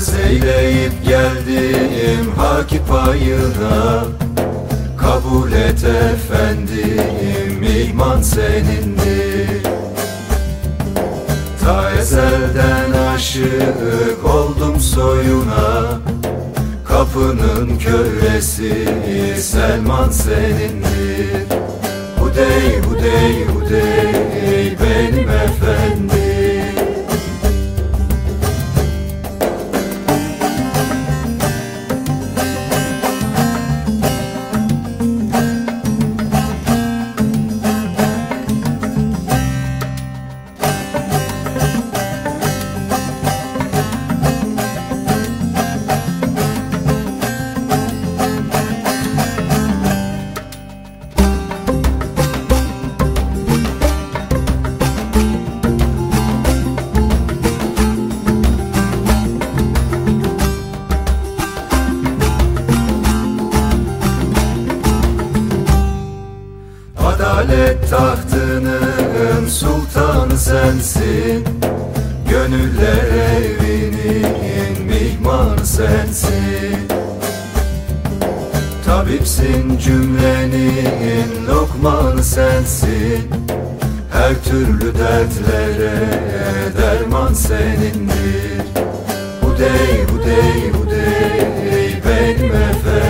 Gidip geldim haki payına Kabul et efendim iman senindir. Ta ezelden aşık oldum soyuna. Kapının kölesi Selman senindir. Hudey hudey hudey benim efendim Adalet tahtının sultanı sensin. Gönüller evinin mihmanı sensin. Tabipsin cümlenin lokmanı sensin. Her türlü dertlere derman senindir. Hudey hudey hudey benim efendim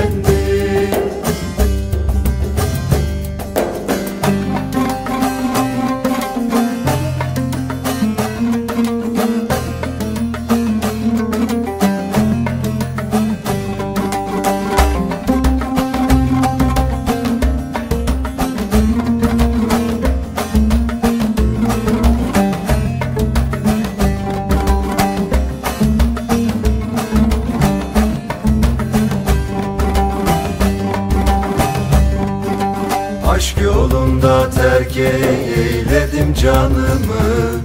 Aşk yolunda terk eyledim canımı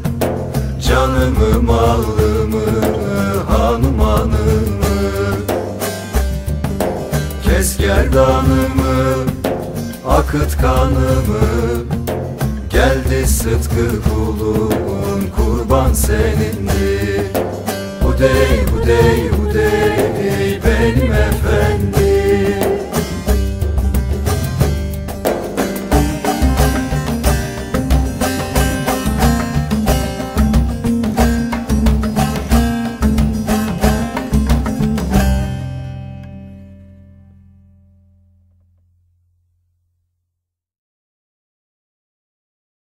Canımı, malımı, hanım hanımı Kes gerdanımı, akıt kanımı. Geldi sıtkı kulun, kurban senindir Hudey, hudey, hudey, benim